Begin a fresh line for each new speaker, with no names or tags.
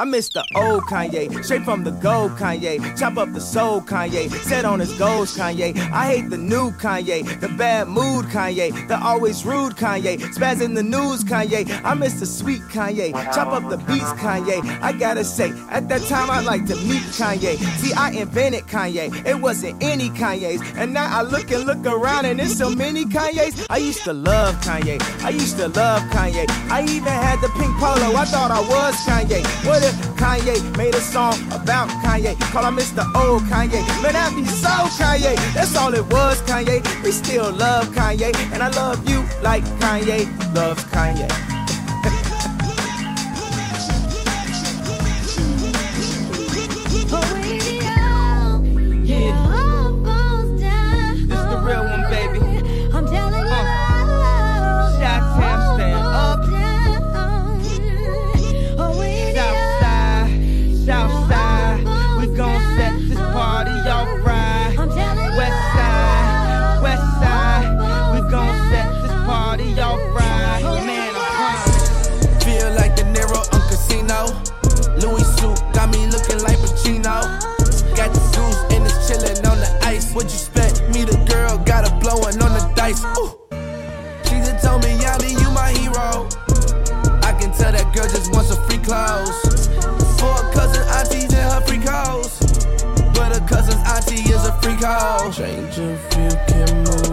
I miss the old Kanye, straight from the gold Kanye. Chop up the soul Kanye, set on his goals Kanye. I hate the new Kanye, the bad mood Kanye, the always rude Kanye. Spaz in the news Kanye, I miss the sweet Kanye. Chop up the beats Kanye. I gotta say, at that time I like to meet Kanye. See, I invented Kanye, it wasn't any Kanye's. And now I look and look around and there's so many Kanye's. I used to love Kanye, I used to love Kanye. I even had the pink polo, I thought I was Kanye. Kanye made a song about Kanye? Call him Mr. Old Kanye. Man, that'd be so Kanye. That's all it was, Kanye. We still love Kanye, and I love you like Kanye loves Kanye.
Dice. Ooh. Just told me, Yali, you my hero. I can tell that girl just wants some free clothes. For her cousin aunties and her free codes. But her cousin's auntie is a freak hoe. Change a few